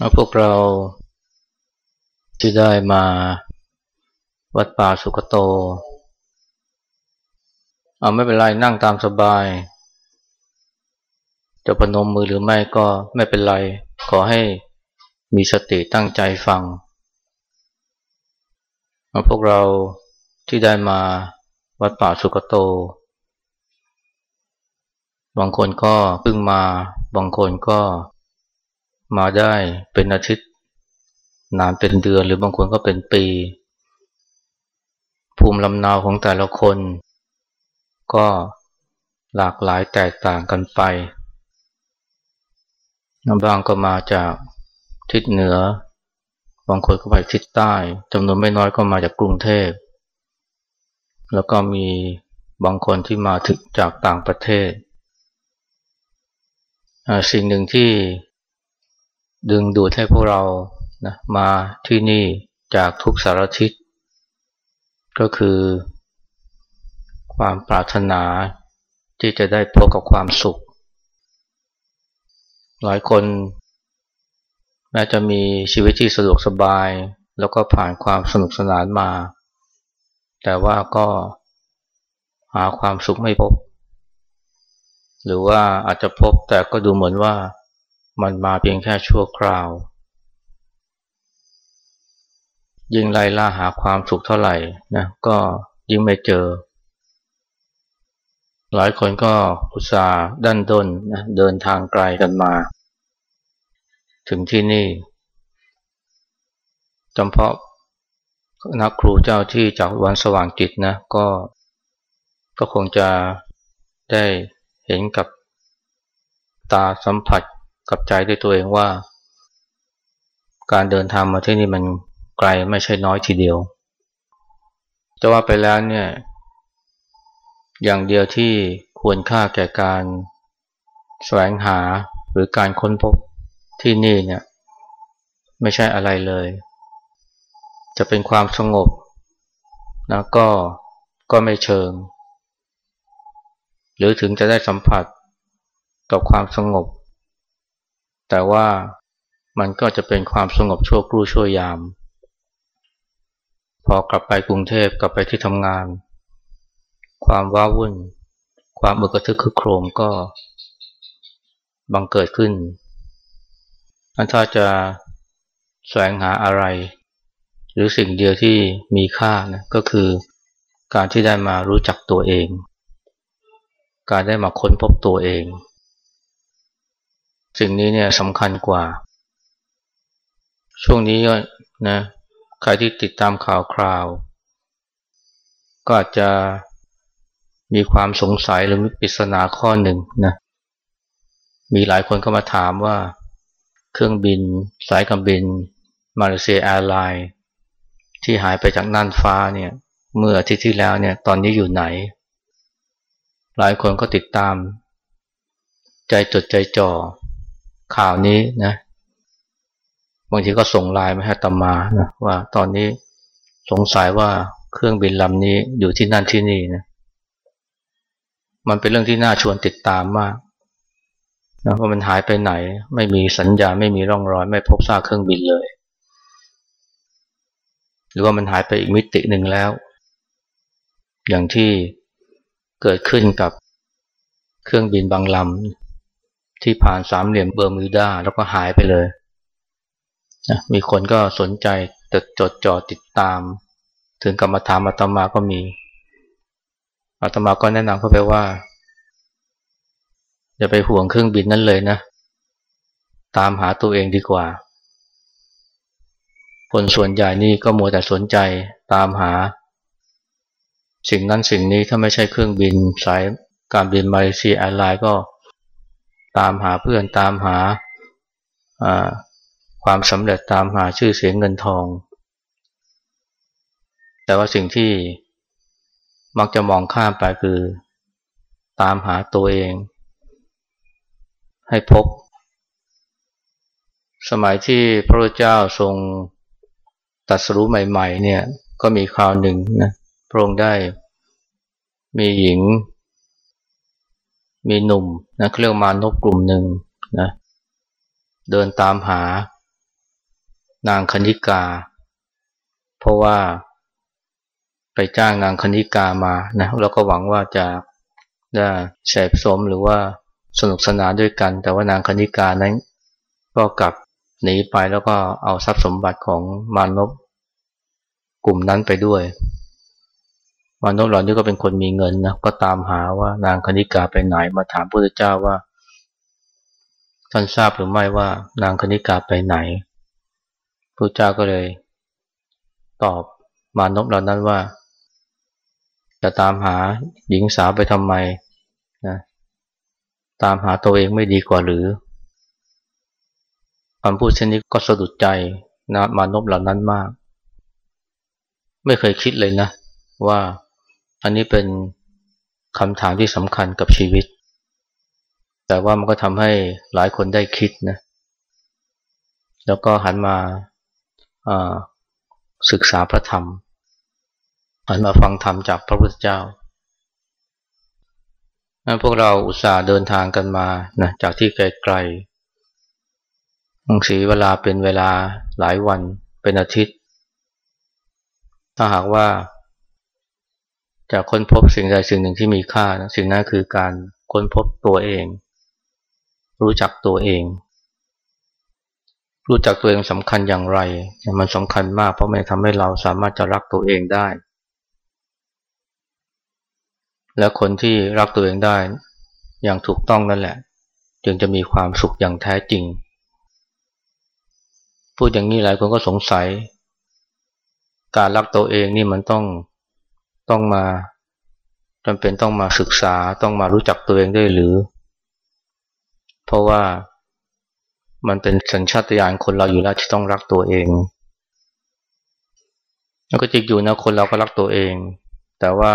แล้วพวกเราที่ได้มาวัดป่าสุกโต เอาไม่เป็นไรนั่งตามสบาย จะพนมมือหรือไม่ก็ไม่เป็นไร ขอให้มีสติตั้งใจฟังเอาพวกเราที่ได้มาวัดป่าสุกโต บางคนก็เพิ่งมา บางคนก็ มาได้เป็นอาทิตย์ นานเป็นเดือนหรือบางคนก็เป็นปี ภูมิลำนาวของแต่ละคน ก็หลากหลายแตกต่างกันไปบางก็มาจากทิศเหนือ บางคนก็ไปทิศใต้จำนวนไม่น้อยก็มาจากกรุงเทพ แล้วก็มีบางคนที่มาถึงจากต่างประเทศ สิ่งหนึ่งที่ ดึงดูดให้พวกเรานะมาที่นี่จากทุกสารทิศก็คือ ความปรารถนาที่จะได้พบกับความสุข หลายคนแม้จะมีชีวิตที่สะดวกสบาย แล้วก็ผ่านความสนุกสนานมา แต่ว่าก็หาความสุขไม่พบ หรือว่าอาจจะพบแต่ก็ดูเหมือนว่า มันมาเพียงแค่ชั่วคราว ยิ่งไล่ล่าหาความสุขเท่าไหร่นะก็ยิ่งไม่เจอ หลายคนก็อุตส่าห์ดันด้นนะเดินทางไกลกันมา ถึงที่นี่จำเพาะนักครูเจ้าที่จากวันสว่างจิตนะก็ก็คงจะได้เห็นกับตาสัมผัส กับใจด้วยตัวเองว่า การเดินทางมาที่นี่มันไกลไม่ใช่น้อยทีเดียว จะว่าไปแล้วเนี่ย อย่างเดียวที่ควรค่าแก่การแสวงหาหรือการค้นพบที่นี่เนี่ย ไม่ใช่อะไรเลย จะเป็นความสงบนะก็ก็ไม่เชิง หรือถึงจะได้สัมผัสกับความสงบ แต่ว่ามันก็จะเป็นความสงบชั่วครู่ชั่วยาม พอกลับไปกรุงเทพกลับไปที่ทำงาน ความว้าวุ่น ความเบิกระทึกคึกโครมก็บังเกิดขึ้นถ้าจะแสวงหาอะไร หรือสิ่งเดียวที่มีค่านะก็คือการที่ได้มารู้จักตัวเอง การได้มาค้นพบตัวเอง สิ่งนี้เนี่ยสำคัญกว่า ช่วงนี้ก็นะใครที่ติดตามข่าวคราว ก็อาจจะมีความสงสัยหรือมีปริศนาข้อหนึ่งนะมีหลายคนก็มาถามว่า เครื่องบิน สายการบิน Malaysia Airlines ที่หายไปจากน่านฟ้าเนี่ยเมื่ออาทิตย์ที่แล้วเนี่ยตอนนี้อยู่ไหน หลายคนก็ติดตาม ใจจดใจจ่อ ข่าวนี้นะบางทีก็ส่งไลน์มาให้ตมานะว่าตอนนี้สงสัยว่าเครื่องบินลำนี้อยู่ที่นั่นที่นี่นะมันเป็นเรื่องที่น่าชวนติดตามมากนะว่ามันหายไปไหน ไม่มีสัญญาไม่มีร่องรอย ไม่พบซากเครื่องบินเลย หรือว่ามันหายไปอีกมิติหนึ่งแล้ว อย่างที่เกิดขึ้นกับเครื่องบินบางลำ ที่ผ่านสามเหลี่ยมเบอร์มิวดาแล้วก็หายไปเลยนะมีคนก็สนใจจดจดจ่อติดตาม ถึงกรรมฐานอาตมาก็มีอาตมาก็แนะนำเขาไปว่าอย่าไปห่วงเครื่องบินนั้นเลยนะ ตามหาตัวเองดีกว่า คนส่วนใหญ่นี่ก็มัวแต่สนใจตามหา สิ่งนั้นสิ่งนี้ถ้าไม่ใช่เครื่องบินสายการบินมาเลเซียแอร์ไลน์ก็ ตามหาเพื่อนตามหาความสำเร็จตามหาชื่อเสียงเงินทอง แต่ว่าสิ่งที่มักจะมองข้ามไปคือ ตามหาตัวเอง ให้พบ สมัยที่พระเจ้าทรงตัดสรู้ใหม่ ๆ เนี่ยก็มีคราวหนึ่งนะพระองค์ได้มีหญิง มีหนุ่มนะเรียกมานกกลุ่มหนึ่งนะเดินตามหา นางคณิกา เพราะว่า ไปจ้างนางคณิกามานะแล้วก็หวังว่าจะได้แสบสมหรือว่าสนุกสนานด้วยกัน แต่ว่านางคณิกานั้น ก็กลับหนีไปแล้วก็เอาทรัพย์สมบัติของมานพกลุ่มนั้นไปด้วย มานพเหล่านี้ก็เป็นคนมีเงินนะก็ตามหาว่านางคณิกาไปไหนมาถามพระพุทธเจ้าว่าท่านทราบหรือไม่ว่านางคณิกาไปไหนพระเจ้าก็เลย ตอบมานพเหล่านั้นว่า จะตามหาหญิงสาวไปทำไมนะตามหาตัวเองไม่ดีกว่าหรือคำพูดเช่นนี้ก็สะดุดใจนะมานพเหล่านั้นมาก ไม่เคยคิดเลยนะว่า อันนี้เป็นคำถามที่สำคัญกับชีวิต แต่ว่ามันก็ทำให้หลายคนได้คิดนะ แล้วก็หันมาศึกษาพระธรรม หันมาฟังธรรมจากพระพุทธเจ้า พวกเราอุตส่าห์เดินทางกันมานะจากที่ไกลๆบางสีเวลาเป็นเวลาหลายวันเป็นอาทิตย์ ถ้าหากว่า จะค้นพบสิ่งใดสิ่งหนึ่งที่มีค่านะสิ่งนั้นคือการค้นพบตัวเอง รู้จักตัวเอง รู้จักตัวเองสำคัญอย่างไร มันสำคัญมากเพราะมันทำให้เราสามารถจะรักตัวเองได้ และคนที่รักตัวเองได้ อย่างถูกต้องนั่นแหละ จึงจะมีความสุขอย่างแท้จริง พูดอย่างนี้หลายคนก็สงสัย การรักตัวเองนี่มันต้อง ต้องมาจำเป็นต้องมาศึกษาต้องมารู้จักตัวเองด้วยหรือ เพราะว่ามันเป็นสัญชาตญาณคนเราอยู่แล้วที่ต้องรักตัวเอง แล้วก็จริงอยู่นะคนเราก็รักตัวเอง แต่ว่า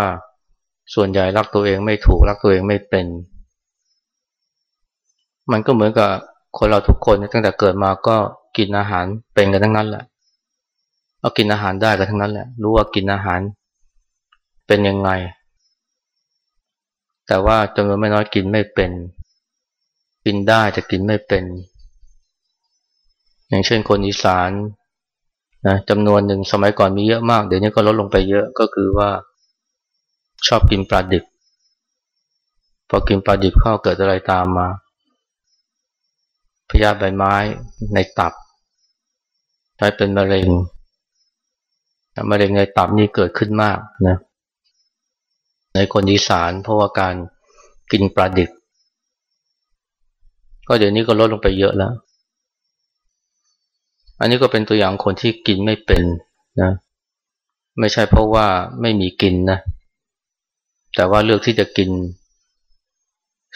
ส่วนใหญ่รักตัวเองไม่ถูกรักตัวเองไม่เป็น มันก็เหมือนกับคนเราทุกคนตั้งแต่เกิดมาก็กินอาหารเป็นกันทั้งนั้นแหละเอากินอาหารได้กันทั้งนั้นแหละ รู้ว่ากินอาหาร เป็นยังไง แต่ว่าจำนวนไม่น้อยกินไม่เป็น กินได้จะกินไม่เป็น อย่างเช่นคนอีสานนะจำนวนหนึ่งสมัยก่อนมีเยอะมาก เดี๋ยวนี้ก็ลดลงไปเยอะก็คือว่า ชอบกินปลาดิบพอกินปลาดิบเข้าเกิดอะไรตามมาพยาธิใบไม้ในตับกลายเป็นมะเร็งมะเร็งในตับนี่เกิดขึ้นมากนะ ในคนอีสานเพราะว่าการกินปลาดิบก็เดี๋ยวนี้ก็ลดลงไปเยอะแล้ว อันนี้ก็เป็นตัวอย่างคนที่กินไม่เป็นนะ ไม่ใช่เพราะว่าไม่มีกินนะ แต่ว่าเลือกที่จะกิน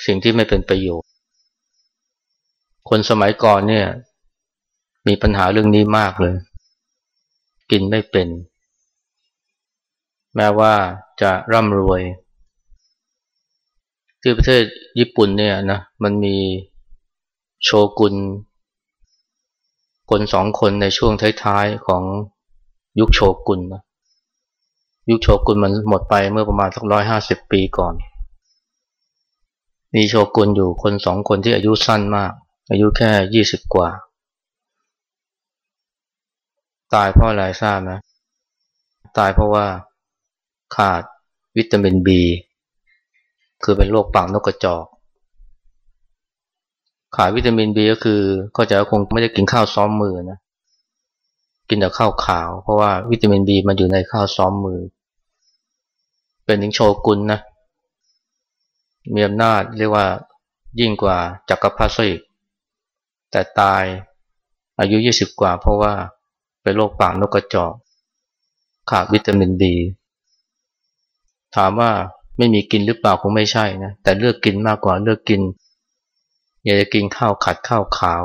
สิ่งที่ไม่เป็นประโยชน์ คนสมัยก่อนเนี่ย มีปัญหาเรื่องนี้มากเลย กินไม่เป็น แม้ว่าจะร่ำรวย ที่ประเทศญี่ปุ่นเนี่ยนะมันมีโชกุนคนสองคนในช่วงท้ายๆของยุคโชกุนนะยุคโชกุนมันหมดไปเมื่อประมาณสักร้อยห้าสิบปีก่อน มีโชกุนอยู่คนสองคนที่อายุสั้นมาก อายุแค่ยี่สิบกว่า ตายเพราะอะไรทราบนะ ตายเพราะว่า ขาดวิตามินบีคือเป็นโรคปากนกกระจอก ขาดวิตามินบีก็คือก็จะคงไม่ได้กินข้าวซ้อมมือนะกินแต่ข้าวขาว เพราะว่าวิตามินบีมันอยู่ในข้าวซ้อมมือ เป็นถึงโชกุนนะมีอำนาจเรียกว่ายิ่งกว่าจักรพรรดิแต่ตายอายุ 20 กว่า เพราะว่าเป็นโรคปากนกกระจอก ขาดวิตามินบี ถามว่าไม่มีกินหรือเปล่าคงไม่ใช่นะแต่เลือกกินมากกว่าเลือกกิน อยากจะกินข้าวขัดข้าวขาว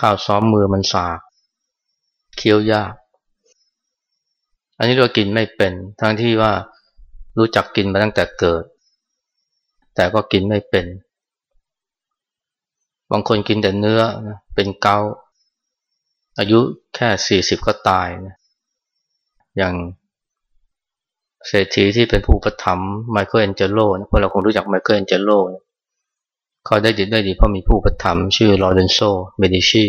ข้าวซ้อมมือมันสากเคี้ยวยาก อันนี้เรากินไม่เป็น ทั้งที่ว่ารู้จักกินมาตั้งแต่เกิด แต่ก็กินไม่เป็น บางคนกินแต่เนื้อนะเป็นเกาต์อายุแค่สี่สิบก็ตายนะอย่าง เศรษฐีที่เป็นผู้อุปถัมภ์ไมเคิลแอนเจโลนะพวกเราคงรู้จักไมเคิลแอนเจโลเขาได้ดีได้ดีเพราะมีผู้อุปถัมภ์ชื่อลอเรนโซเมดิชี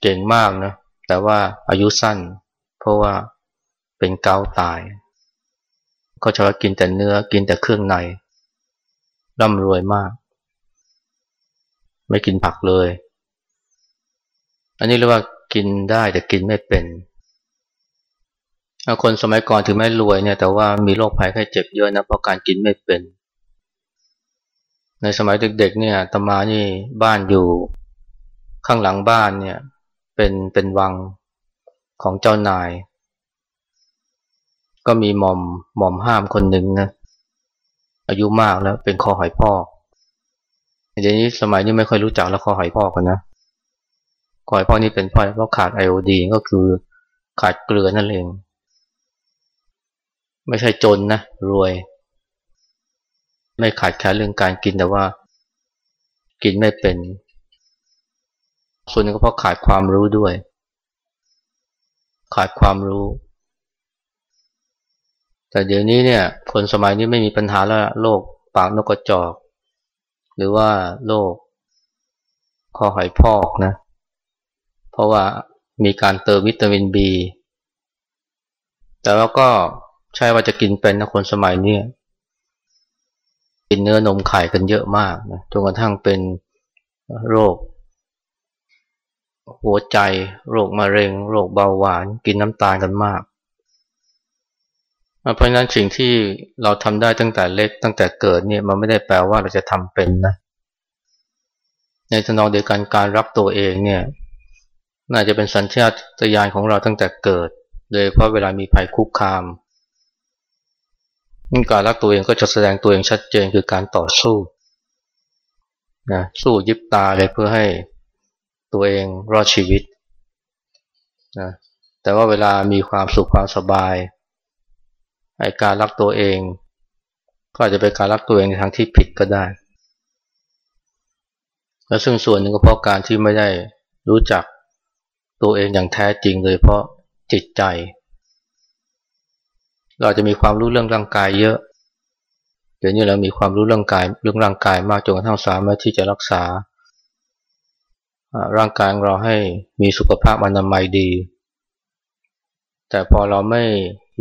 เก่งมากนะแต่ว่าอายุสั้น เพราะว่าเป็นเกาตายเขาชอบกินแต่เนื้อกินแต่เครื่องในร่ำรวยมาก ไม่กินผักเลย อันนี้เรียกว่ากินได้แต่กินไม่เป็น คนสมัยก่อนถึงแม้รวยเนี่ยแต่ว่ามีโรคภัยไข้เจ็บเยอะนะเพราะการกินไม่เป็น ในสมัยเด็กๆเนี่ยตมานี่บ้านอยู่ข้างหลังบ้านเนี่ยเป็นเป็นวังของเจ้านาย ก็มีหม่อมหม่อมห้ามคนหนึ่งนะอายุมากแล้วเป็นคอหอยพอกเดี๋ยวนี้สมัยนี้ไม่ค่อยรู้จักแล้วคอหอยพอกกันนะคอหอยพอกนี่เป็นเพราะเพราะขาดไอโอดีก็คือขาดเกลือนั่นเอง ไม่ใช่จนนะ รวย ไม่ขาดแคลนเรื่องการกินแต่ว่า กินไม่เป็น ส่วนนึงก็เพราะขาดความรู้ด้วย ขาดความรู้ แต่เดี๋ยวนี้เนี่ย คนสมัยนี้ไม่มีปัญหาแล้วโรคปากนกกระจอก หรือว่าโรคคอหอยพอกนะ เพราะว่ามีการเติมวิตามินบีแต่ว่าก็ ใช่ว่าจะกินเป็นนะคนสมัยนี้กินเนื้อนมไข่กันเยอะมากนะจนกระทั่งเป็นโรค หัวใจ โรคมะเร็ง โรคเบาหวาน กินน้ำตาลกันมาก เพราะฉะนั้นสิ่งที่เราทำได้ตั้งแต่เล็กตั้งแต่เกิดเนี่ยมันไม่ได้แปลว่าเราจะทำเป็นนะในทนองเดียวกันการรักตัวเองเนี่ยน่าจะเป็นสัญชาตญาณของเราตั้งแต่เกิด โดยเพราะเวลามีภัยคุกคาม การรักตัวเองก็จะแสดงตัวเองชัดเจนคือการต่อสู้นะสู้ยิบตาเลยเพื่อให้ตัวเองรอดชีวิตนะแต่ว่าเวลามีความสุขความสบายไอการรักตัวเอง ก็อาจจะเป็นการรักตัวเองในทางที่ผิดก็ได้ และซึ่งส่วนหนึ่งก็เพราะการที่ไม่ได้รู้จักตัวเองอย่างแท้จริงเลยเพราะจิตใจ เราจะมีความรู้เรื่องร่างกายเยอะ เดี๋ยวนี้เรามีความรู้เรื่องกายเรื่องร่างกายมากจนกระทั่งสามารถที่จะรักษา ร่างกายเราให้มีสุขภาพอนามัยดี แต่พอเราไม่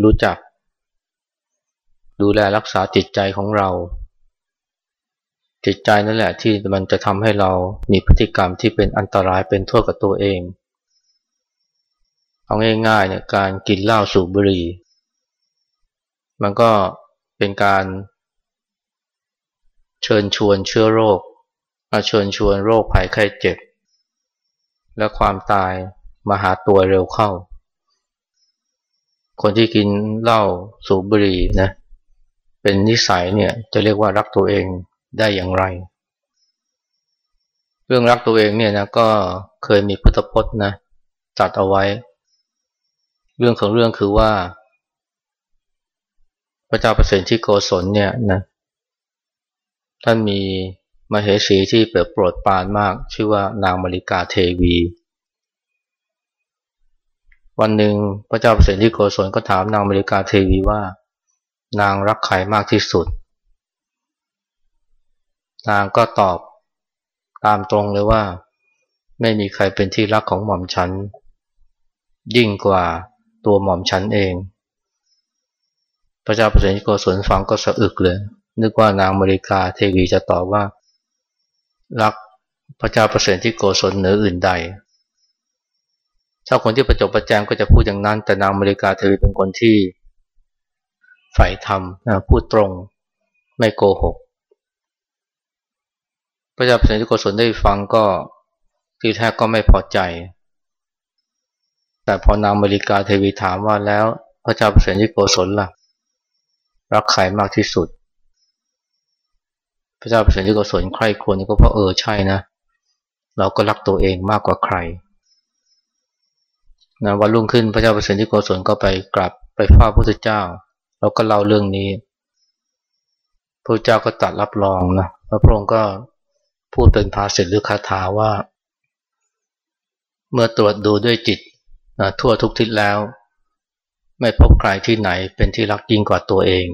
รู้จัก ดูแลรักษาจิตใจของเรา จิตใจนั่นแหละที่มันจะทำให้เรามีพฤติกรรมที่เป็นอันตรายเป็นโทษกับตัวเองเอาง่ายๆเนี่ยการกินเหล้าสูบบุหรี่ มันก็เป็นการเชิญชวนเชื้อโรคเชิญชวนโรคภัยไข้เจ็บ และความตายมาหาตัวเร็วเข้า คนที่กินเหล้าสูบบุหรี่นะเป็นนิสัยเนี่ยจะเรียกว่ารักตัวเองได้อย่างไร เรื่องรักตัวเองเนี่ยนะก็เคยมีพุทธพจน์นะจัดเอาไว้ เรื่องของเรื่องคือว่า พระเจ้าประเสริฐที่โกศลเนี่ยนะท่านมีมเหสีที่เปิดโปรดปานมาก ชื่อว่านางมาริกาเทวี วันหนึ่งพระเจ้าเปรตที่โกศลก็ถามนางมาริกาเทวีว่า นางรักใครมากที่สุด นางก็ตอบตามตรงเลยว่า ไม่มีใครเป็นที่รักของหม่อมฉัน ยิ่งกว่าตัวหม่อมฉันเอง พระเจ้าเปรตที่โกศลฟังก็สะอึกเลย นึกว่านางมาริกาเทวีจะตอบว่า รักพระเจ้าประเสริที่โกศลเหนืออื่นใด ถ้าคนที่ประจบประแจงก็จะพูดอย่างนั้น แต่นางมริกาเทวีเป็นคนที่ใฝ่ธรรมพูดตรงไม่โกหก พระเจ้าประเสริที่โกศลได้ฟังก็ที่แท้ก็ไม่พอใจ แต่พอนางมริกาเทวีถามว่าแล้วพระเจ้าประเสริที่โกศลล่ะ รักใครมากที่สุด พระเจ้าประเสริฐที่กุศลใครควรก็เพราะเออใช่นะ เราก็รักตัวเองมากกว่าใครนะวันรุ่งขึ้นพระเจ้าประเสริฐที่โกศลก็ไปกลับไปเฝ้าพระพุทธเจ้า แล้วก็เล่าเรื่องนี้พระเจ้าก็ตัดรับรองนะพระพระองค์ก็พูดเป็นภาษิตหรือคาถาว่า เมื่อตรวจดูด้วยจิตทั่วทุกทิศแล้ว ไม่พบใครที่ไหนเป็นที่รักยิ่งกว่าตัวเอง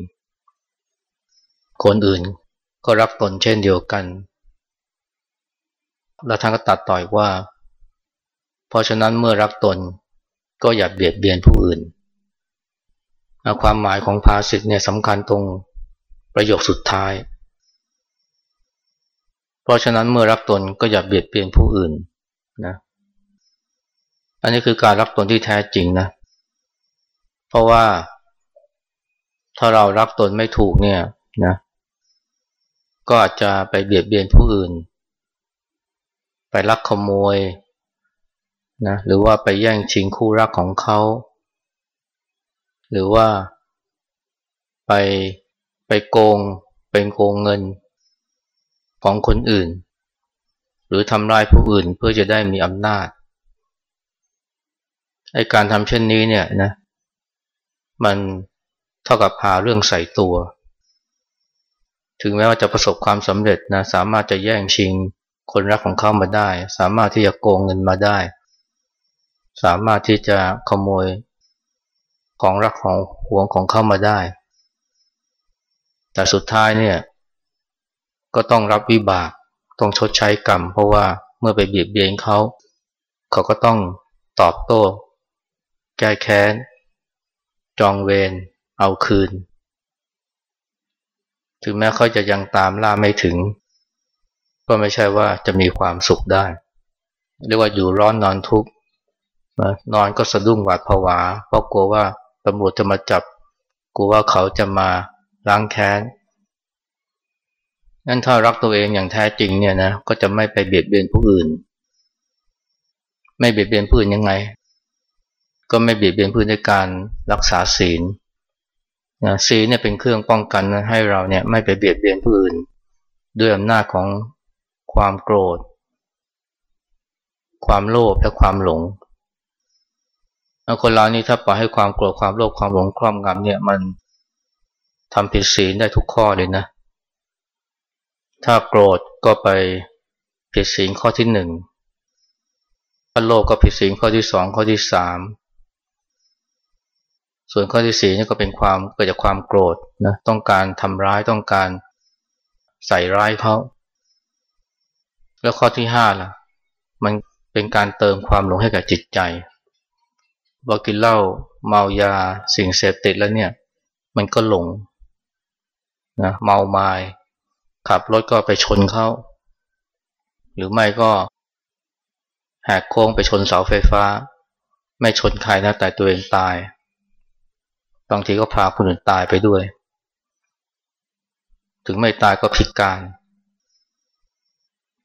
คนอื่นก็รักตนเช่นเดียวกัน แล้วท่านก็ตัดต่อยว่า เพราะฉะนั้นเมื่อรักตนก็อย่าเบียดเบียนผู้อื่น ความหมายของภาษิตเนี่ยสำคัญตรงประโยคสุดท้าย เพราะฉะนั้นเมื่อรักตนก็อย่าเบียดเบียนผู้อื่นนะ อันนี้คือการรักตนที่แท้จริงนะ เพราะว่า ถ้าเรารักตนไม่ถูกเนี่ยนะ ก็อาจจะไปเบียดเบียนผู้อื่น ไปลักขโมยนะหรือว่าไปแย่งชิงคู่รักของเขา หรือว่าไปไปโกงเป็นโกงเงินของคนอื่น หรือทำลายผู้อื่นเพื่อจะได้มีอำนาจไอการทำเช่นนี้เนี่ยนะ มันเท่ากับหาเรื่องใส่ตัว ถึงแม้ว่าจะประสบความสำเร็จนะสามารถจะแย่งชิงคนรักของเขามาได้ สามารถที่จะโกงเงินมาได้ สามารถที่จะขโมยของรักของหวงของเขามาได้ แต่สุดท้ายเนี่ยก็ต้องรับวิบากต้องชดใช้กรรม เพราะว่าเมื่อไปเบียดเบียนเขา เขาก็ต้องตอบโต้ แก้แค้น จองเวรเอาคืน ถึงแม้เขาจะยังตามล่าไม่ถึง ก็ไม่ใช่ว่าจะมีความสุขได้ เรียกว่าอยู่ร้อนนอนทุกข์นอนก็สะดุ้งหวาดผวา เพราะกลัวว่าตำรวจจะมาจับกลัวว่าเขาจะมาล้างแค้นงั้นถ้ารักตัวเองอย่างแท้จริงเนี่ยนะก็จะไม่ไปเบียดเบียนผู้อื่น ไม่เบียดเบียนผู้อื่นยังไง ก็ไม่เบียดเบียนผู้นด้วยการรักษาศีลนะศีลเนี่ยเป็นเครื่องป้องกันให้เราเนี่ยไม่ไปเบียดเบียนผู้อื่น ด้วยอำนาจของความโกรธ ความโลภและความหลงคนเรานี่ถ้าปล่อยให้ความโกรธความโลภความหลงครอบงำเนี่ยมันทำผิดศีลได้ทุกข้อเลยนะ ถ้าโกรธก็ไปผิดศีลข้อที่หนึ่งถ้าโลภก็ผิดศีลข้อที่สองข้อที่สาม ส่วนข้อที่สี่นี่ก็เป็นความเกิดจากความโกรธนะต้องการทำร้ายต้องการใส่ร้ายเขาแล้วข้อที่ห้าล่ะ มันเป็นการเติมความหลงให้กับจิตใจพอกินเหล้าเมายาสิ่งเสพติดแล้วเนี่ย มันก็หลงนะเมาไมา้ขับรถก็ไปชนเขาหรือไม่ก็แหกโค้งไปชนเสาไฟฟ้า ไม่ชนใครนะแต่ตัวเองตาย บางทีก็พาคนอื่นตายไปด้วย ถึงไม่ตายก็พิการ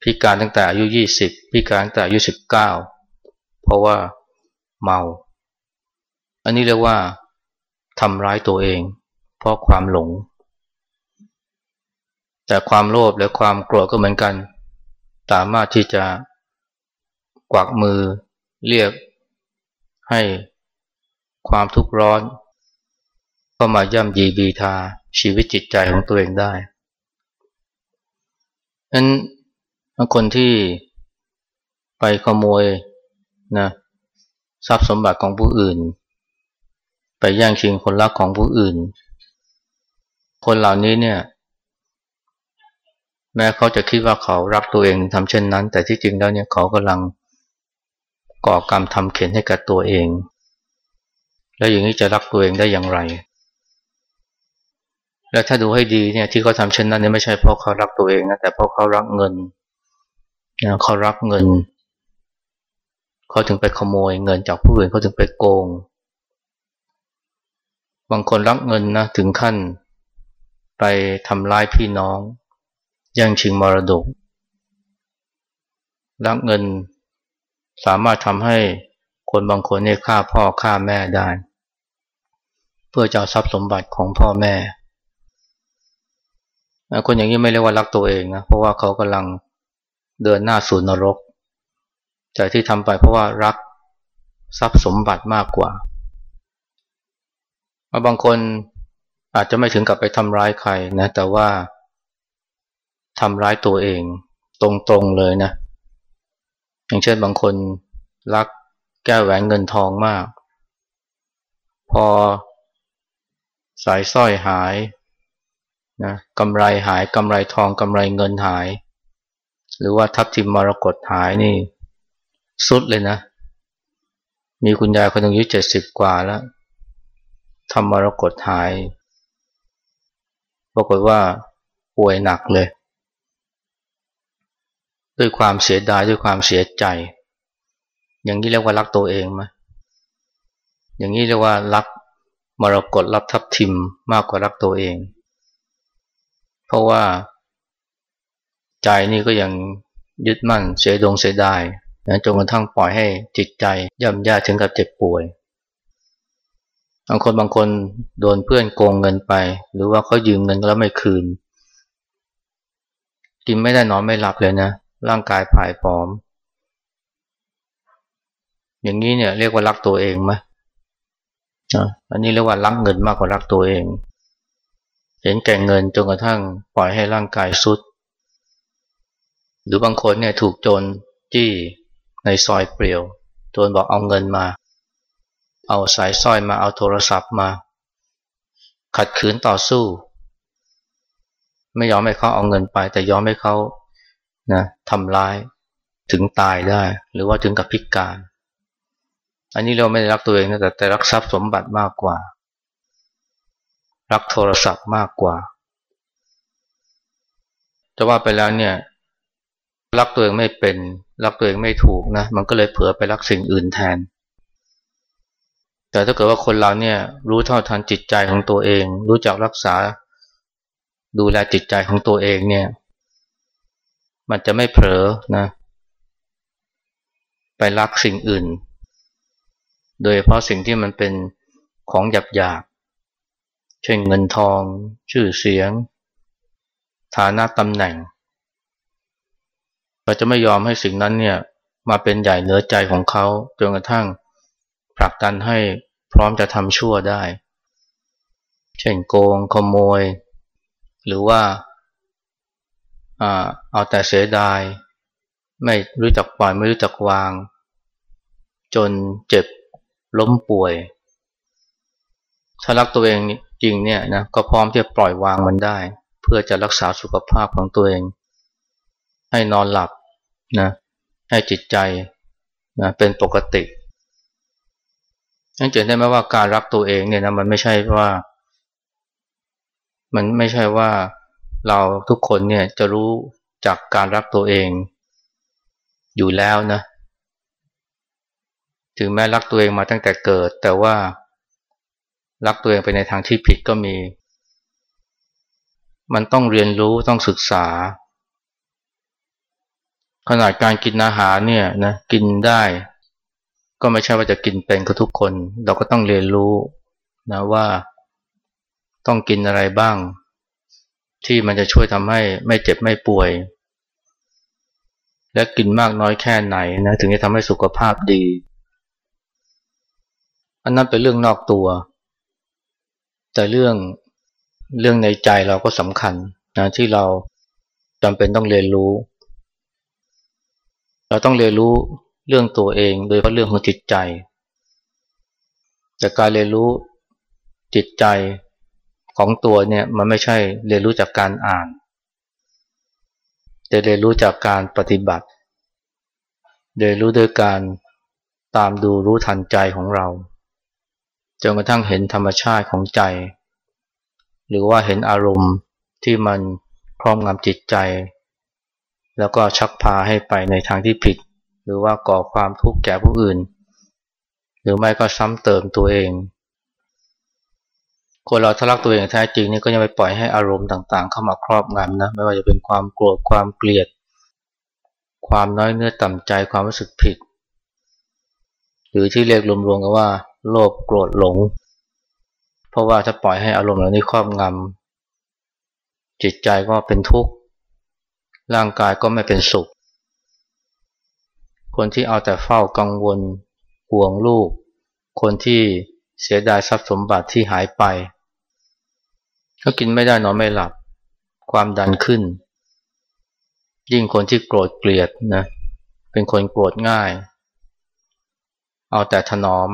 พิการตั้งแต่อายุ20พิการตั้งแต่อายุ19เพราะว่าเมา อันนี้เรียกว่าทำร้ายตัวเอง เพราะความหลง แต่ความโลภและความโกรธก็เหมือนกัน สามารถที่จะกวักมือเรียกให้ความทุกข์ร้อน เขามาย่ำยีบีทาชีวิตจิตใจของตัวเองได้นั้นคนที่ไปขโมยนะทรัพย์สมบัติของผู้อื่น ไปแย่งชิงคนรักของผู้อื่น คนเหล่านี้เนี่ย แม้เขาจะคิดว่าเขารักตัวเองทำเช่นนั้น แต่ที่จริงแล้วเนี่ยเขากำลังก่อกรรมทำเข็นให้กับตัวเอง แล้วอย่างนี้จะรักตัวเองได้อย่างไร และถ้าดูให้ดีเนี่ยที่เขาทำเช่นนั้นเนี่ยไม่ใช่เพราะเขารักตัวเองนะแต่เพราะเขารักเงินนะเขารักเงินเขาถึงไปขโมยเงินจากผู้อื่นเขาถึงไปโกง บางคนรักเงินนะถึงขั้นไปทำร้ายพี่น้องย่งชิงมรดกรักเงินสามารถทำให้คนบางคนเนี่ยฆ่าพ่อฆ่าแม่ได้ เพื่อจะทรัพย์สมบัติของพ่อแม่ คนอย่างนี้ไม่เรียกว่ารักตัวเองนะเพราะว่าเขากำลังเดินหน้าสู่นรก แต่ที่ทำไปเพราะว่ารักทรัพย์สมบัติมากกว่าบางคนอาจจะไม่ถึงกับไปทำร้ายใครนะแต่ว่าทำร้ายตัวเองตรงๆเลยนะ อย่างเช่นบางคนรักแก้วแหวนเงินทองมาก พอสายสร้อยหาย นะกำไรหายกำไรทองกำไรเงินหาย หรือว่าทับทิมมรกตหายนี่สุดเลยนะ มีคุณยายคนหนึ่งอายุเจ็ดสิบกว่าแล้วทำมรกตหายปรากฏว่าป่วยหนักเลย ด้วยความเสียดายด้วยความเสียใจ อย่างนี้เรียกว่ารักตัวเองไหมอย่างนี้เรียกว่ารักมรกตรับทับทิมมากกว่ารักตัวเอง ราะว่าใจนี่ก็ยังยึดมั่นเสียดงเสียดายนะจนกระทั่งปล่อยให้จิตใจย่ำย่าถึงกับเจ็บป่วยบางคนบางคนโดนเพื่อนโกงเงินไป หรือว่าเขายืมเงินแล้วไม่คืน กินไม่ได้นอนไม่หลับเลยนะ ร่างกายผายผอม อย่างนี้เนี่ยเรียกว่ารักตัวเองไหมอันนี้เรียกว่ารักเงินมากกว่ารักตัวเอง เห็นแก่เงินจนกระทั่งปล่อยให้ร่างกายสุด หรือบางคนเนี่ยถูกโจรจี้ในซอยเปลี่ยวโจรบอกเอาเงินมา เอาสายสร้อยมาเอาโทรศัพท์มา ขัดขืนต่อสู้ ไม่ยอมให้เขาเอาเงินไป แต่ยอมให้เขานะทำร้ายถึงตายได้ หรือว่าถึงกับพิการ อันนี้เราไม่ได้รักตัวเองนะแต่แต่รักทรัพย์สมบัติมากกว่า รักโทรศัพท์มากกว่า จะว่าไปแล้วเนี่ยรักตัวเองไม่เป็นรักตัวเองไม่ถูกนะมันก็เลยเผลอไปรักสิ่งอื่นแทน แต่ถ้าเกิดว่าคนเราเนี่ยรู้เท่าทันจิตใจของตัวเอง รู้จักรักษาดูแลจิตใจของตัวเองเนี่ย มันจะไม่เผลอนะ ไปรักสิ่งอื่น โดยเพราะสิ่งที่มันเป็นของหยาบหยาบ เช่นเงินทอง ชื่อเสียง ฐานะตำแหน่ง เราจะไม่ยอมให้สิ่งนั้นเนี่ยมาเป็นใหญ่เหนือใจของเขาจนกระทั่งผลักดันให้พร้อมจะทำชั่วได้ เช่นโกงขโมย หรือว่าเอาแต่เสียดาย ไม่รู้จักปล่อยไม่รู้จักวาง จนเจ็บล้มป่วย ถ้ารักตัวเอง ริงเนี่ยนะก็พร้อมที่จะปล่อยวางมันได้ เพื่อจะรักษาสุขภาพของตัวเอง ให้นอนหลับนะให้จิตใจนะเป็นปกตินั่นจะได้ไหมว่าการรักตัวเองเนี่ยนะมันไม่ใช่ว่า มันไม่ใช่ว่าเราทุกคนเนี่ยจะรู้จากการรักตัวเองอยู่แล้วนะ ถึงแม้รักตัวเองมาตั้งแต่เกิด แต่ว่า รักตัวเองไปในทางที่ผิดก็มี มันต้องเรียนรู้ต้องศึกษา ขนาดการกินอาหารเนี่ยนะกินได้ ก็ไม่ใช่ว่าจะกินเป็นกับทุกคน เราก็ต้องเรียนรู้นะว่าต้องกินอะไรบ้าง ที่มันจะช่วยทำให้ไม่เจ็บไม่ป่วย และกินมากน้อยแค่ไหนนะถึงจะทำให้สุขภาพดี อันนั้นเป็นเรื่องนอกตัว แต่เรื่องเรื่องในใจเราก็สำคัญนะที่เราจำเป็นต้องเรียนรู้ เราต้องเรียนรู้เรื่องตัวเอง โดยเฉพาะเรื่องของจิตใจแต่การเรียนรู้จิตใจของตัวเนี่ยมันไม่ใช่เรียนรู้จากการอ่าน แต่เรียนรู้จากการปฏิบัติ เรียนรู้โดยการตามดูรู้ทันใจของเรา จนกระทั่งเห็นธรรมชาติของใจ หรือว่าเห็นอารมณ์ที่มันครอบงำจิตใจ แล้วก็ชักพาให้ไปในทางที่ผิด หรือว่าก่อความทุกข์แก่ผู้อื่น หรือไม่ก็ซ้ำเติมตัวเอง คนเราทะลักตัวเองแท้จริงนี่ก็ยังไปปล่อยให้อารมณ์ต่างๆ เข้ามาครอบงำนะไม่ว่าจะเป็นความโกรธความเกลียด ความน้อยเนื้อต่ำใจความรู้สึกผิด หรือที่เรียกรวมๆกันว่า โลภโกรธหลง เพราะว่าถ้าปล่อยให้อารมณ์เหล่านี้ครอบงำจิตใจก็เป็นทุกข์ ร่างกายก็ไม่เป็นสุข คนที่เอาแต่เฝ้ากังวลห่วงลูก คนที่เสียดายทรัพย์สมบัติที่หายไป ก็กินไม่ได้นอนไม่หลับ ความดันขึ้น ยิ่งคนที่โกรธเกลียดนะเป็นคนโกรธง่าย เอาแต่ถนอม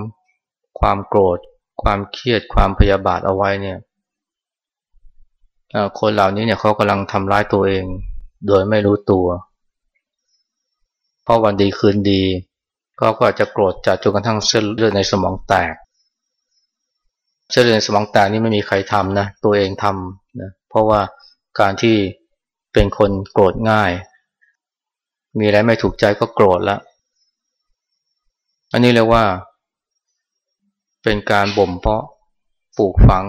ความโกรธ ความเครียดความพยาบาทเอาไว้เนี่ยคนเหล่านี้เนี่ยเขากำลังทำร้ายตัวเอง โดยไม่รู้ตัว เพราะวันดีคืนดีก็อาจจะโกรธจัดจนกระทั่งเส้นเลือดในสมองแตก เส้นเลือดในสมองแตกนี่ไม่มีใครทำนะตัวเองทำนะเพราะว่าการที่เป็นคนโกรธง่าย มีอะไรไม่ถูกใจก็โกรธล้วอันนี้เรียกว่า เป็นการบ่มเพาะปลูกฝัง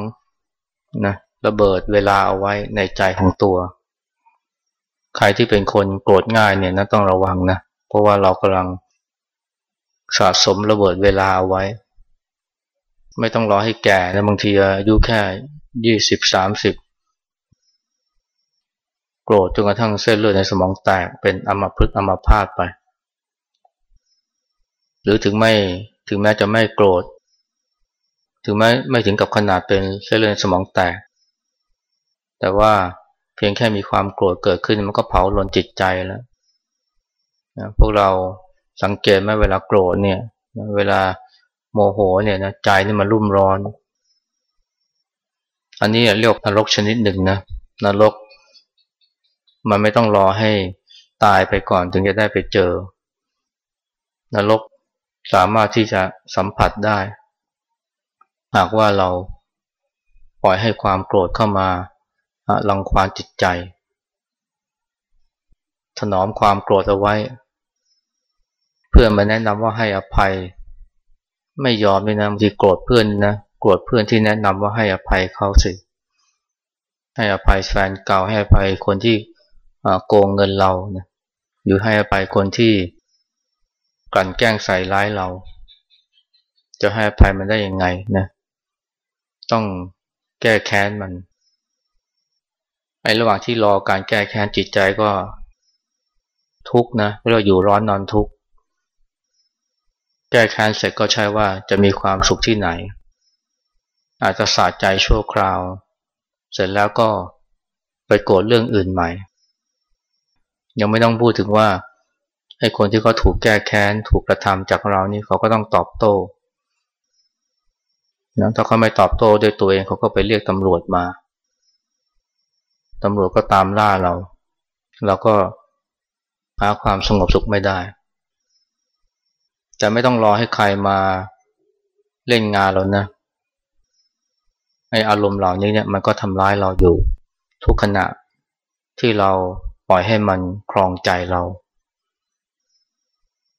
นะระเบิดเวลาเอาไว้ในใจของตัว ใครที่เป็นคนโกรธง่ายเนี่ยนะต้องระวังนะ เพราะว่าเรากำลังสะสมระเบิดเวลาเอาไว้ ไม่ต้องรอให้แก่นะบางทีอายุแค่ยี่สิบสามสิบโกรธจนกระทั่งเส้นเลือดในสมองแตกเป็นอมพฤกษ์อัมพาตไป หรือถึงไม่ถึงแม้จะไม่โกรธ ถึงแม้ไม่ถึงกับขนาดเป็นเส้นเลือดสมองแตก แต่ว่าเพียงแค่มีความโกรธเกิดขึ้นมันก็เผาลนจิตใจแล้วนะพวกเราสังเกตไหมเวลาโกรธเนี่ยเวลาโมโหเนี่ยนะใจนี่มันรุ่มร้อน อันนี้เรียกนรกชนิดหนึ่งนะนรก มันไม่ต้องรอให้ตายไปก่อนถึงจะได้ไปเจอ นรกสามารถที่จะสัมผัสได้ หากว่าเราปล่อยให้ความโกรธเข้ามาลังควานจิตใจ ถนอมความโกรธเอาไว้ เพื่อนมาแนะนำว่าให้อภัย ไม่ยอมเลยนะบางทีโกรธเพื่อนนะโกรธเพื่อนที่แนะนำว่าให้อภัยเขาสิให้อภัยแฟนเก่าให้อภัยคนที่โกงเงินเรานะหรือให้อภัยคนที่กลั่นแกล้งใส่ร้ายเรา จะให้อภัยมันได้ยังไงนะ ต้องแก้แค้นมันไอ้ระหว่างที่รอการแก้แค้นจิตใจก็ ทุกนะเราอยู่ร้อนนอนทุกแก้แค้นเสร็จก็ใช่ว่าจะมีความสุขที่ไหน อาจจะสาใจชั่วคราว เสร็จแล้วก็ไปโกรธเรื่องอื่นใหม่ ยังไม่ต้องพูดถึงว่าไอ้คนที่เขาถูกแก้แค้นถูกกระทำจากเรานี่เขาก็ต้องตอบโต้ นะถ้าเขาไม่ตอบโต้ด้วยตัวเองเขาก็ไปเรียกตำรวจมาตำรวจก็ตามล่าเรา เราก็หาความสงบสุขไม่ได้ จะไม่ต้องรอให้ใครมาเล่นงานเรานะไออารมณ์เหล่านี้เนี่ยมันก็ทำร้ายเราอยู่ ทุกขณะที่เราปล่อยให้มันครองใจเรา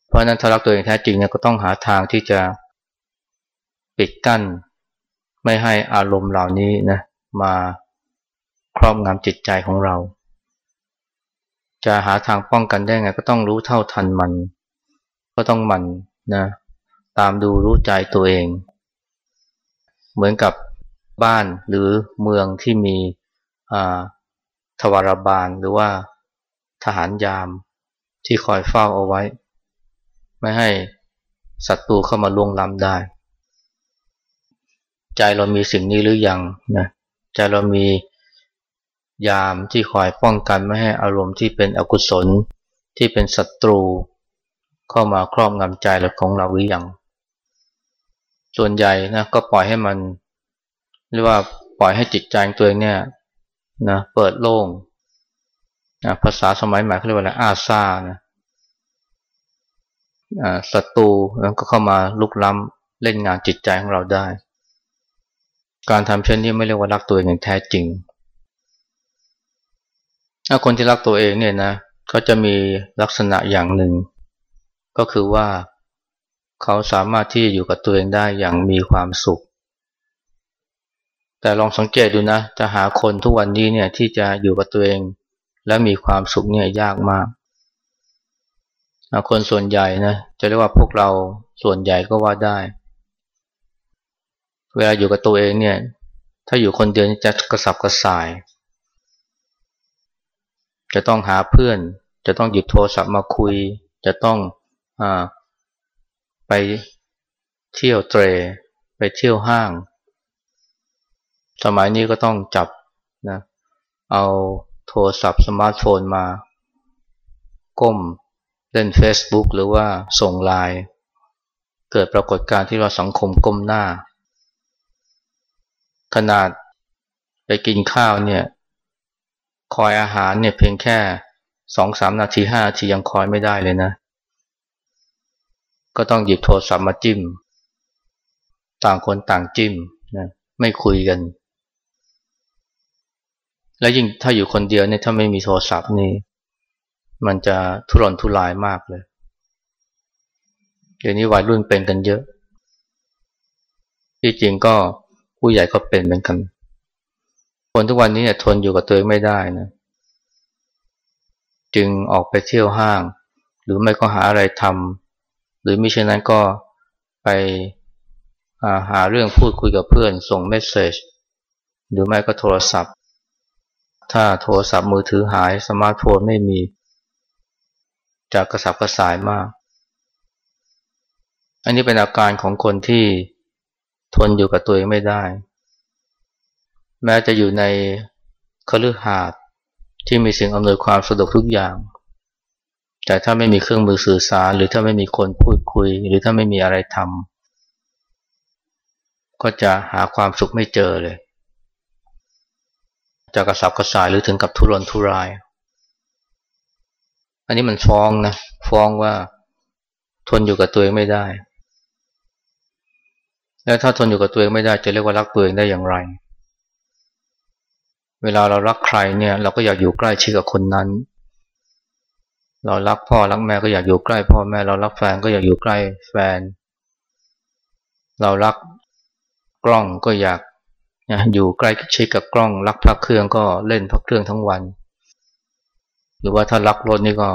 เพราะนั้นถ้ารักตัวเองแท้จริงเนี่ยก็ต้องหาทางที่จะ ปิดกั้น ไม่ให้อารมณ์เหล่านี้นะมาครอบงำจิตใจของเรา จะหาทางป้องกันได้ไงก็ต้องรู้เท่าทันมัน ก็ต้องมันนะตามดูรู้ใจตัวเอง เหมือนกับบ้านหรือเมืองที่มีทวารบาลหรือว่าทหารยามที่คอยเฝ้าเอาไว้ ไม่ให้ศัตรูเข้ามาล่วงล้ำได้ ใจเรามีสิ่งนี้หรือยังนะใจเรามียามที่คอยป้องกันไม่ให้อารมณ์ที่เป็นอกุศลที่เป็นศัตรู เข้ามาครอบงำใจเราของเราหรือยังส่วนใหญ่นะก็ปล่อยให้มันเรียกว่าปล่อยให้จิตใจตัวเองเนี่ยนะเปิดโล่งนะภาษาสมัยใหม่เขาเรียกว่าอะไรอาซานะศัตรูแล้วก็เข้ามาลุกล้ำเล่นงานจิตใจของเราได้ การทำเช่นนี้ไม่เรียกว่ารักตัวเองอย่างแท้จริง ถ้าคนที่รักตัวเองเนี่ยนะเขาจะมีลักษณะอย่างหนึ่ง ก็คือว่าเขาสามารถที่จะอยู่กับตัวเองได้อย่างมีความสุข แต่ลองสังเกตดูนะ จะหาคนทุกวันนี้เนี่ยที่จะอยู่กับตัวเอง และมีความสุขเนี่ยยากมาก คนส่วนใหญ่นะจะเรียกว่าพวกเราส่วนใหญ่ก็ว่าได้ เวลาอยู่กับตัวเองเนี่ย ถ้าอยู่คนเดียวจะกระสับกระส่าย จะต้องหาเพื่อน จะต้องหยิบโทรศัพท์มาคุย จะต้องอไปเที่ยวเตร ไปเที่ยวห้าง สมัยนี้ก็ต้องจับนะ เอาโทรศัพท์สมาร์ทโฟนมา ก้มเล่น Facebook หรือว่าส่งไลน์เกิดปรากฏการณ์ที่ว่าสังคมก้มหน้า ขนาดไปกินข้าวเนี่ย คอยอาหารเนี่ยเพียงแค่สองสามนาทีห้านาทียังคอยไม่ได้เลยนะ ก็ต้องหยิบโทรศัพท์มาจิ้ม ต่างคนต่างจิ้มนะไม่คุยกัน และยิ่งถ้าอยู่คนเดียวเนี่ยถ้าไม่มีโทรศัพท์นี่มันจะทุรนทุรายมากเลย เดี๋ยวนี้วัยรุ่นเป็นกันเยอะ ที่จริงก็ ผู้ใหญ่ก็เป็นเหมือนกัน คนทุกวันนี้เนี่ยทนอยู่กับตัวเองไม่ได้นะ จึงออกไปเที่ยวห้าง หรือไม่ก็หาอะไรทำหรือมิฉะนั้นก็ไปหาเรื่องพูดคุยกับเพื่อน ส่ง message หรือไม่ก็โทรศัพท์ ถ้าโทรศัพท์มือถือหายสมาร์ทโฟนไม่มีจะกระสับกระส่ายมาก อันนี้เป็นอาการของคนที่ ทนอยู่กับตัวเองไม่ได้ แม้จะอยู่ในคฤหาสน์ที่มีสิ่งอำนวยความสะดวกทุกอย่าง แต่ถ้าไม่มีเครื่องมือสื่อสาร หรือถ้าไม่มีคนพูดคุย หรือถ้าไม่มีอะไรทำก็จะหาความสุขไม่เจอเลยจะกระสับกระส่ายหรือถึงกับทุรนทุราย อันนี้มันฟ้องนะ ฟ้องว่าทนอยู่กับตัวเองไม่ได้ แล้วถ้าทนอยู่กับตัวเองไม่ได้จะเรียกว่ารักตัวเองได้อย่างไร เวลาเรารักใครเนี่ยเราก็อยากอยู่ใกล้ชิดกับคนนั้น เรารักพ่อรักแม่ก็อยากอยู่ใกล้พ่อแม่ เรารักแฟนก็อยากอยู่ใกล้แฟน เรารักกล้องก็อยากอยู่ใกล้ชิดกับกล้อง รักพักเครื่องก็เล่นพักเครื่องทั้งวัน หรือว่าถ้ารักรถนี่ก็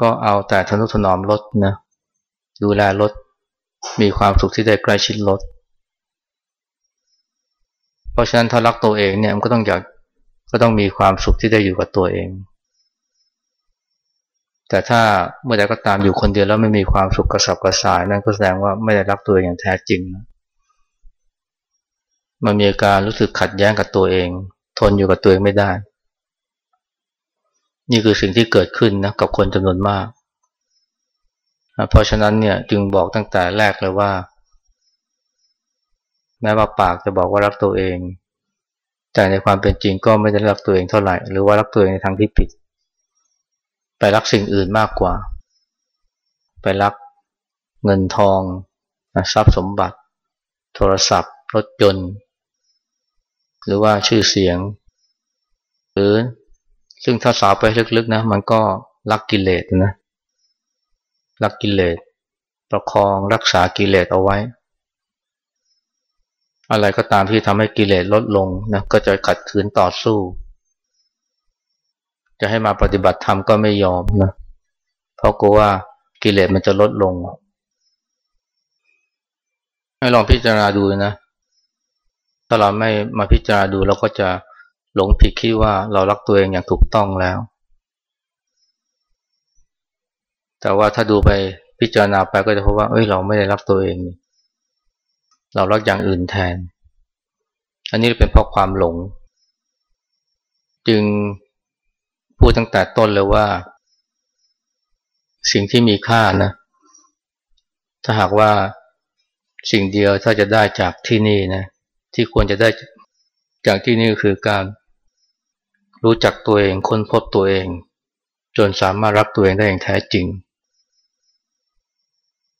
ก็เอาแต่ทนุถนอมรถนะดูแลรถ มีความสุขที่ได้ใกล้ชิดรถเพราะฉะนั้นถ้ารักตัวเองเนี่ยมันก็ต้องอยากก็ต้องมีความสุขที่ได้อยู่กับตัวเอง แต่ถ้าเมื่อใดก็ตามอยู่คนเดียวแล้วไม่มีความสุขกระสับกระส่ายนั่นก็แสดงว่าไม่ได้รักตัวเองอย่างแท้จริงนะมันมีอาการรู้สึกขัดแย้งกับตัวเอง ทนอยู่กับตัวเองไม่ได้ นี่คือสิ่งที่เกิดขึ้นนะกับคนจำนวนมาก เพราะฉะนั้นเนี่ยจึงบอกตั้งแต่แรกเลยว่า แม้ว่าปากจะบอกว่ารักตัวเอง แต่ในความเป็นจริงก็ไม่ได้รักตัวเองเท่าไหร่ หรือว่ารักตัวเองในทางที่ผิด ไปรักสิ่งอื่นมากกว่า ไปรักเงินทองทรัพย์สมบัติ โทรศัพท์ รถยนต์ หรือว่าชื่อเสียง หรือซึ่งถ้าสาวไปลึกๆนะ มันก็รักกิเลสนะ รักกิเลส ประคองรักษากิเลสเอาไว้ อะไรก็ตามที่ทำให้กิเลสลดลงนะก็จะขัดขืนต่อสู้ จะให้มาปฏิบัติธรรมก็ไม่ยอมนะเพราะกลัวว่ากิเลสมันจะลดลง ให้ลองพิจารณาดูนะ ถ้าเราไม่มาพิจารณาดูเราก็จะหลงผิดคิดว่าเรารักตัวเองอย่างถูกต้องแล้ว แต่ว่าถ้าดูไปพิจารณาไปก็จะพบว่า เอ้ย เราไม่ได้รักตัวเอง เรารักอย่างอื่นแทน อันนี้เป็นเพราะความหลง จึงพูดตั้งแต่ต้นเลยว่า สิ่งที่มีค่านะ ถ้าหากว่าสิ่งเดียวถ้าจะได้จากที่นี่นะ ที่ควรจะได้จากที่นี่คือการรู้จักตัวเองค้นพบตัวเอง จนสามารถรักตัวเองได้อย่างแท้จริง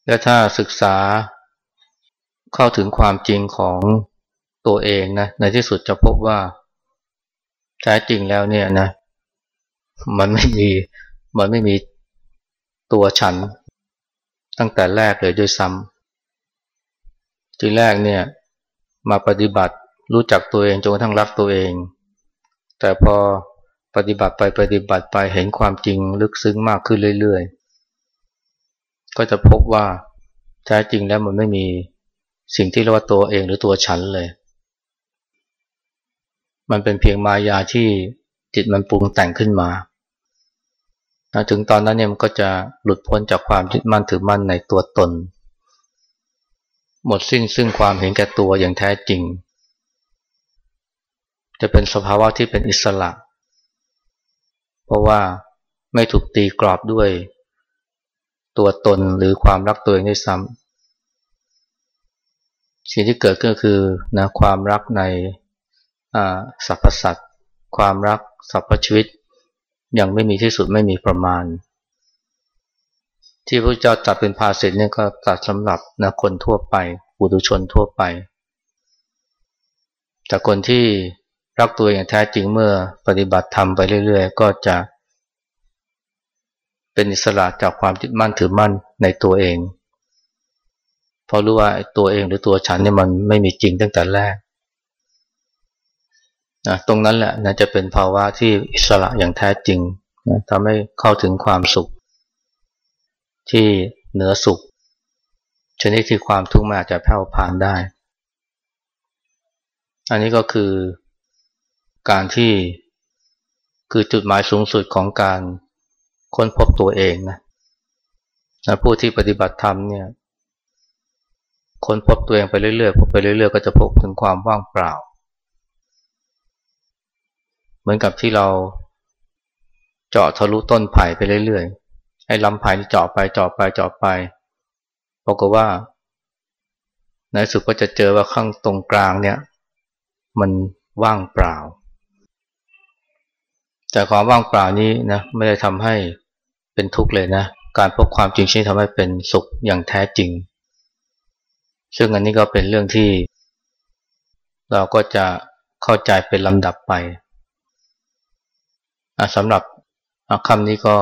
และถ้าศึกษาเข้าถึงความจริงของตัวเองนะในที่สุดจะพบว่าแท้จริงแล้วเนี่ยนะ มันไม่มีมันไม่มีตัวฉัน ตั้งแต่แรกเลยด้วยซ้ำทีแรกเนี่ย มาปฏิบัติรู้จักตัวเองจนกระทั่งรักตัวเอง แต่พอปฏิบัติไปปฏิบัติไปเห็นความจริงลึกซึ้งมากขึ้นเรื่อยๆ ก็จะพบว่าแท้จริงแล้วมันไม่มีสิ่งที่เรียกว่าตัวเองหรือตัวฉันเลย มันเป็นเพียงมายาที่จิตมันปรุงแต่งขึ้นมา ถึงตอนนั้นเนี่ยมันก็จะหลุดพ้นจากความยึดมั่นถือมั่นในตัวตน หมดสิ้นซึ่งความเห็นแก่ตัวอย่างแท้จริง จะเป็นสภาวะที่เป็นอิสระ เพราะว่าไม่ถูกตีกรอบด้วย ตัวตนหรือความรักตัวเองด้วยซ้ำสิ่งที่เกิดขึ้นคือนะความรักในสรรพสัตว์ความรักสรรพชีวิตยังไม่มีที่สุดไม่มีประมาณ ที่พระเจ้าตัดเป็นภาสิทธ์เนี่ยก็ตัดสำหรับนะคนทั่วไปปุถุชนทั่วไป แต่คนที่รักตัวอย่างแท้จริงเมื่อปฏิบัติธรรมไปเรื่อย ๆ ก็จะ เป็นอิสระจากความยึดมั่นถือมั่นในตัวเองเพราะรู้ว่าตัวเองหรือตัวฉันเนี่ยมันไม่มีจริงตั้งแต่แรกนะตรงนั้นแหละนะจะเป็นภาวะที่อิสระอย่างแท้จริงนะทำให้เข้าถึงความสุข ที่เหนือสุข ชนิดที่ความทุกข์มาอาจจะแผ่วพานได้ อันนี้ก็คือการที่คือจุดหมายสูงสุดของการ ค้นพบตัวเองนะนะผู้ที่ปฏิบัติธรรมเนี่ยค้นพบตัวเองไปเรื่อยๆพบไปเรื่อยๆ ก็จะพบถึงความว่างเปล่า เหมือนกับที่เราเจาะทะลุต้นไผ่ไปเรื่อยๆให้ลำไผ่เจาะไปเจาะไปเจาะไปปรากว่าในสุดก็จะเจอว่าข้างตรงกลางเนี่ย มันว่างเปล่า แต่ความว่างเปล่านี้นะไม่ได้ทำให้ เป็นทุกข์เลยนะ การพบความจริงชี่ทำให้เป็นสุขอย่างแท้จริง ซึ่งอันนี้ก็เป็นเรื่องที่ เราก็จะเข้าใจเป็นลำดับไปสำหรับคำนี้ก็